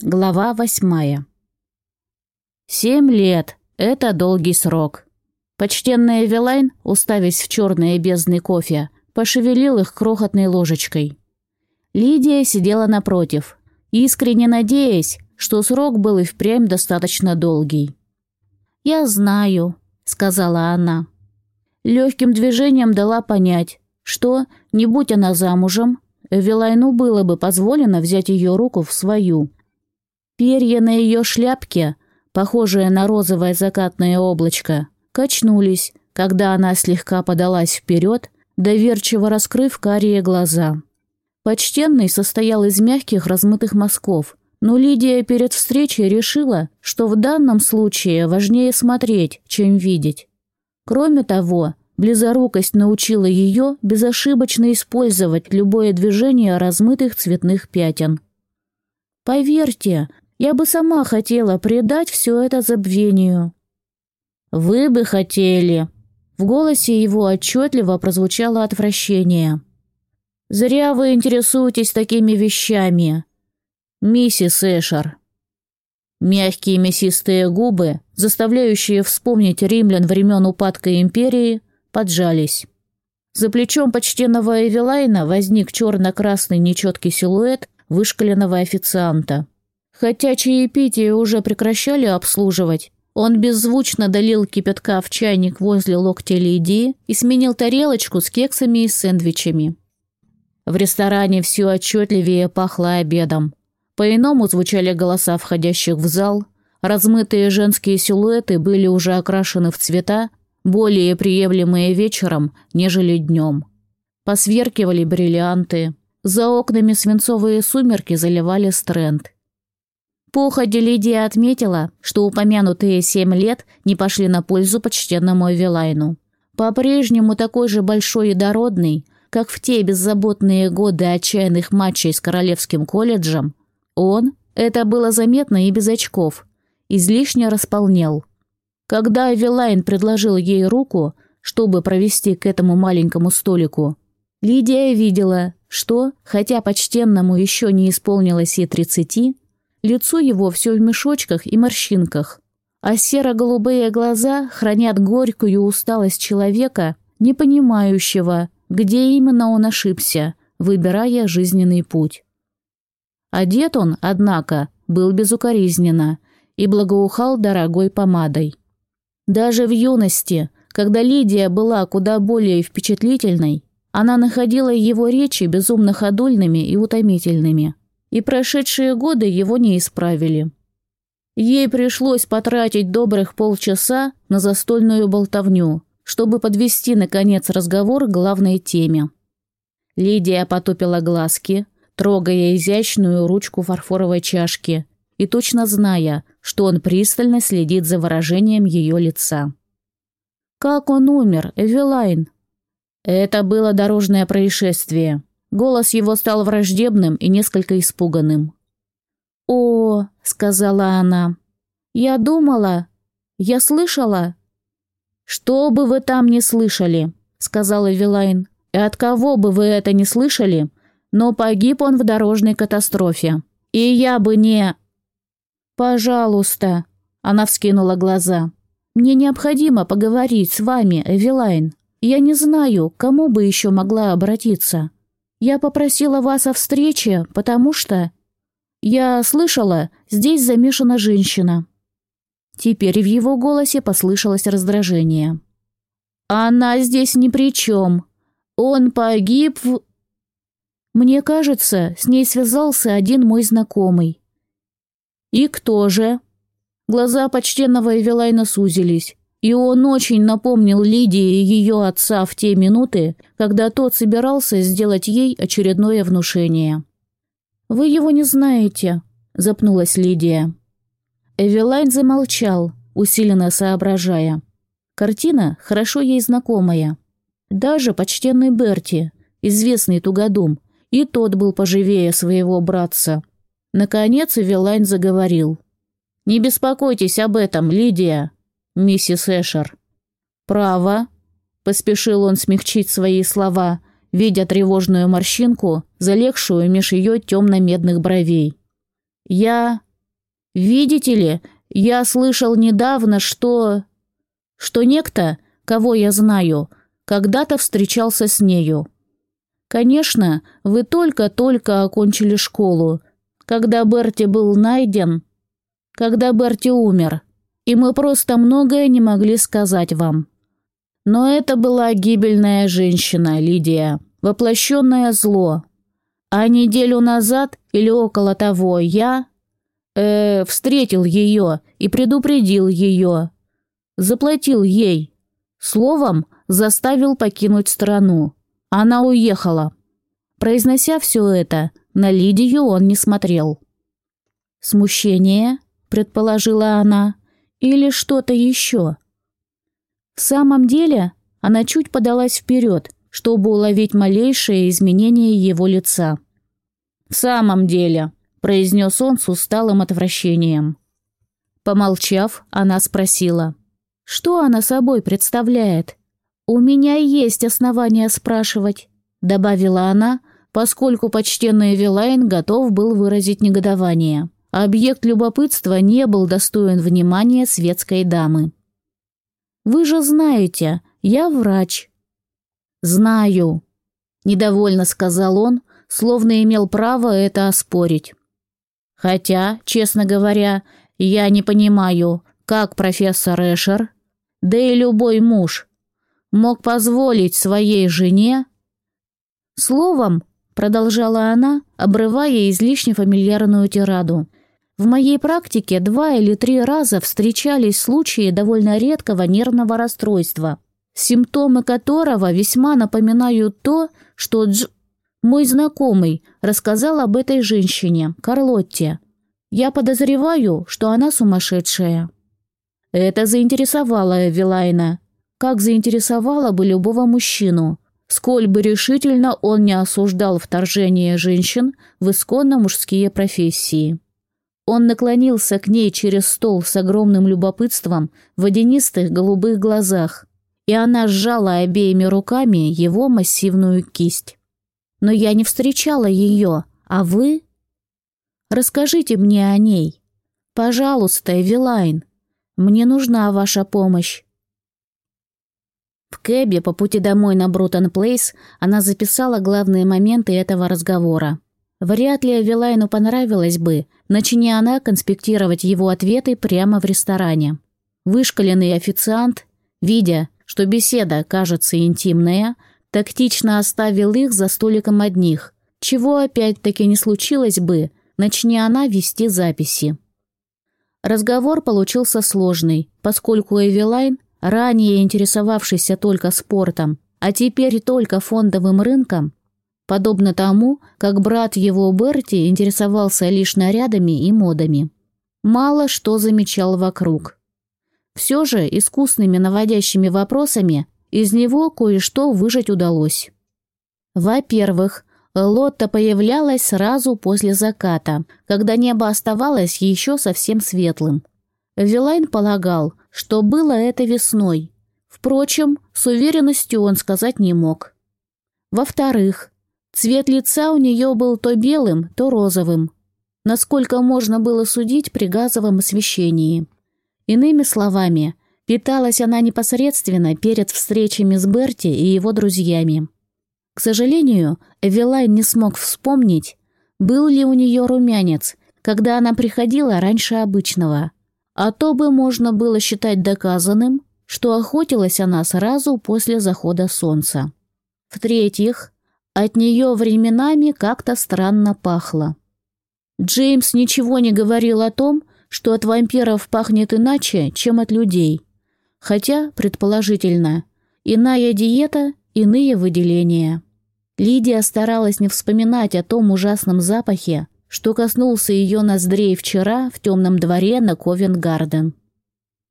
Глава восьмая. Семь лет – это долгий срок. Почтенная Эвелайн, уставясь в черные бездны кофе, пошевелил их крохотной ложечкой. Лидия сидела напротив, искренне надеясь, что срок был и впрямь достаточно долгий. «Я знаю», – сказала она. Легким движением дала понять, что, не будь она замужем, Эвелайну было бы позволено взять ее руку в свою – Перья на ее шляпке, похожие на розовое закатное облачко, качнулись, когда она слегка подалась вперед, доверчиво раскрыв карие глаза. Почтенный состоял из мягких размытых мазков, но Лидия перед встречей решила, что в данном случае важнее смотреть, чем видеть. Кроме того, близорукость научила ее безошибочно использовать любое движение размытых цветных пятен. «Поверьте, я бы сама хотела предать все это забвению». «Вы бы хотели». В голосе его отчетливо прозвучало отвращение. «Зря вы интересуетесь такими вещами, миссис Эшер». Мягкие мясистые губы, заставляющие вспомнить римлян времен упадка империи, поджались. За плечом почтенного Эвелайна возник черно-красный нечеткий силуэт вышкаленного официанта. Хотя чаепитие уже прекращали обслуживать, он беззвучно долил кипятка в чайник возле локтя Лидии и сменил тарелочку с кексами и сэндвичами. В ресторане все отчетливее пахло обедом. По-иному звучали голоса входящих в зал, размытые женские силуэты были уже окрашены в цвета, более приемлемые вечером, нежели днем. Посверкивали бриллианты. За окнами свинцовые сумерки заливали стренд – Походе Лидия отметила, что упомянутые семь лет не пошли на пользу почтенному Эвелайну. По-прежнему такой же большой и дородный, как в те беззаботные годы отчаянных матчей с Королевским колледжем, он, это было заметно и без очков, излишне располнел. Когда Эвелайн предложил ей руку, чтобы провести к этому маленькому столику, Лидия видела, что, хотя почтенному еще не исполнилось и тридцати, Лицо его все в мешочках и морщинках, а серо-голубые глаза хранят горькую усталость человека, не понимающего, где именно он ошибся, выбирая жизненный путь. Одет он, однако, был безукоризненно и благоухал дорогой помадой. Даже в юности, когда Лидия была куда более впечатлительной, она находила его речи безумно ходульными и утомительными и прошедшие годы его не исправили. Ей пришлось потратить добрых полчаса на застольную болтовню, чтобы подвести, наконец, разговор к главной теме. Лидия потупила глазки, трогая изящную ручку фарфоровой чашки и точно зная, что он пристально следит за выражением ее лица. «Как он умер, Эвелайн?» «Это было дорожное происшествие», Голос его стал враждебным и несколько испуганным. «О», — сказала она, — «я думала, я слышала». «Что бы вы там не слышали», — сказал Эвелайн, — «и от кого бы вы это не слышали, но погиб он в дорожной катастрофе. И я бы не...» «Пожалуйста», — она вскинула глаза, — «мне необходимо поговорить с вами, Эвелайн. Я не знаю, к кому бы еще могла обратиться». Я попросила вас о встрече, потому что... Я слышала, здесь замешана женщина». Теперь в его голосе послышалось раздражение. «Она здесь ни при чем. Он погиб в...» «Мне кажется, с ней связался один мой знакомый». «И кто же?» Глаза почтенного Эвелайна сузились. И он очень напомнил Лидии ее отца в те минуты, когда тот собирался сделать ей очередное внушение. «Вы его не знаете», – запнулась Лидия. Эвелайн замолчал, усиленно соображая. Картина хорошо ей знакомая. Даже почтенный Берти, известный тугодум, и тот был поживее своего братца. Наконец Эвелайн заговорил. «Не беспокойтесь об этом, Лидия миссис Эшер. «Право», — поспешил он смягчить свои слова, видя тревожную морщинку, залегшую меж ее темно-медных бровей. «Я... Видите ли, я слышал недавно, что... что некто, кого я знаю, когда-то встречался с нею. Конечно, вы только-только окончили школу, когда Берти был найден, когда Берти умер, и мы просто многое не могли сказать вам. Но это была гибельная женщина, Лидия, воплощенное зло. А неделю назад или около того я э, встретил ее и предупредил ее. Заплатил ей. Словом, заставил покинуть страну. Она уехала. Произнося все это, на Лидию он не смотрел. «Смущение?» – предположила она. «Или что-то еще?» В самом деле, она чуть подалась вперед, чтобы уловить малейшее изменение его лица. «В самом деле», – произнес он с усталым отвращением. Помолчав, она спросила, «Что она собой представляет?» «У меня есть основания спрашивать», — добавила она, поскольку почтенный Вилайн готов был выразить негодование. Объект любопытства не был достоин внимания светской дамы. «Вы же знаете, я врач». «Знаю», — недовольно сказал он, словно имел право это оспорить. «Хотя, честно говоря, я не понимаю, как профессор Эшер, да и любой муж, мог позволить своей жене... Словом, продолжала она, обрывая излишне фамильярную тираду, в моей практике два или три раза встречались случаи довольно редкого нервного расстройства, симптомы которого весьма напоминают то, что Дж... мой знакомый рассказал об этой женщине, Карлотте. Я подозреваю, что она сумасшедшая. Это заинтересовало Эвелайна, как заинтересовало бы любого мужчину, сколь бы решительно он не осуждал вторжение женщин в исконно мужские профессии. Он наклонился к ней через стол с огромным любопытством в водянистых голубых глазах, и она сжала обеими руками его массивную кисть. «Но я не встречала ее, а вы?» «Расскажите мне о ней. Пожалуйста, Эвелайн. Мне нужна ваша помощь. В кэбе по пути домой на Брутон Плейс она записала главные моменты этого разговора. Вряд ли Авелайну понравилось бы, начни она конспектировать его ответы прямо в ресторане. Вышкаленный официант, видя, что беседа кажется интимная, тактично оставил их за столиком одних, чего опять-таки не случилось бы, начни она вести записи. Разговор получился сложный, поскольку Эвелайн ранее интересовавшийся только спортом, а теперь только фондовым рынком, подобно тому, как брат его Берти интересовался лишь нарядами и модами. Мало что замечал вокруг. Все же искусными наводящими вопросами из него кое-что выжать удалось. Во-первых, Лотта появлялась сразу после заката, когда небо оставалось еще совсем светлым. Вилайн полагал, что было это весной. Впрочем, с уверенностью он сказать не мог. Во-вторых, цвет лица у нее был то белым, то розовым, насколько можно было судить при газовом освещении. Иными словами, питалась она непосредственно перед встречами с Берти и его друзьями. К сожалению, Эвелайн не смог вспомнить, был ли у нее румянец, когда она приходила раньше обычного – а то бы можно было считать доказанным, что охотилась она сразу после захода солнца. В-третьих, от нее временами как-то странно пахло. Джеймс ничего не говорил о том, что от вампиров пахнет иначе, чем от людей. Хотя, предположительно, иная диета, иные выделения. Лидия старалась не вспоминать о том ужасном запахе, что коснулся ее ноздрей вчера в темном дворе на Ковенгарден.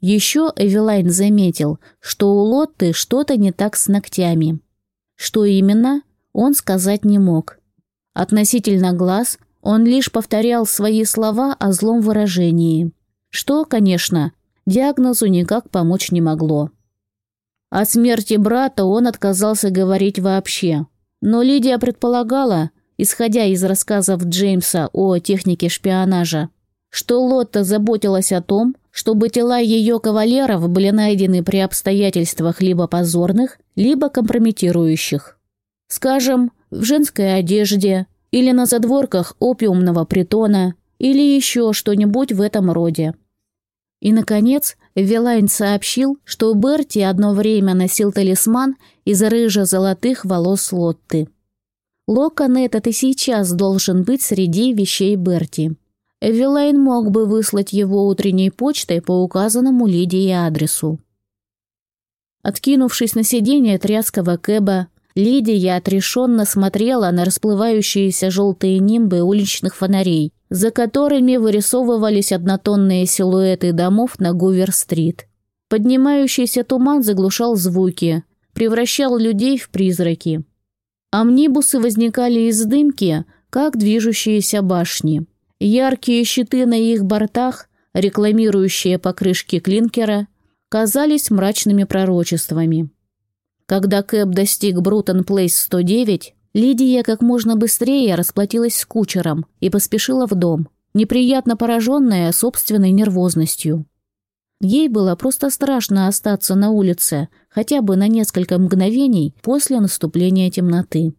Еще Эвелайн заметил, что у Лотты что-то не так с ногтями. Что именно, он сказать не мог. Относительно глаз он лишь повторял свои слова о злом выражении, что, конечно, диагнозу никак помочь не могло. О смерти брата он отказался говорить вообще, но Лидия предполагала, исходя из рассказов Джеймса о технике шпионажа, что Лотта заботилась о том, чтобы тела ее кавалеров были найдены при обстоятельствах либо позорных, либо компрометирующих. Скажем, в женской одежде или на задворках опиумного притона или еще что-нибудь в этом роде. И, наконец, Вилайн сообщил, что Берти одно время носил талисман из рыжо-золотых волос Лотты. Локон этот и сейчас должен быть среди вещей Берти. Эвелайн мог бы выслать его утренней почтой по указанному Лидии адресу. Откинувшись на сиденье тряского кэба, Лидия отрешенно смотрела на расплывающиеся желтые нимбы уличных фонарей, за которыми вырисовывались однотонные силуэты домов на Гувер-стрит. Поднимающийся туман заглушал звуки, превращал людей в призраки. Амнибусы возникали из дымки, как движущиеся башни. Яркие щиты на их бортах, рекламирующие покрышки клинкера, казались мрачными пророчествами. Когда Кэп достиг Брутон Плейс 109, Лидия как можно быстрее расплатилась с кучером и поспешила в дом, неприятно пораженная собственной нервозностью. Ей было просто страшно остаться на улице хотя бы на несколько мгновений после наступления темноты.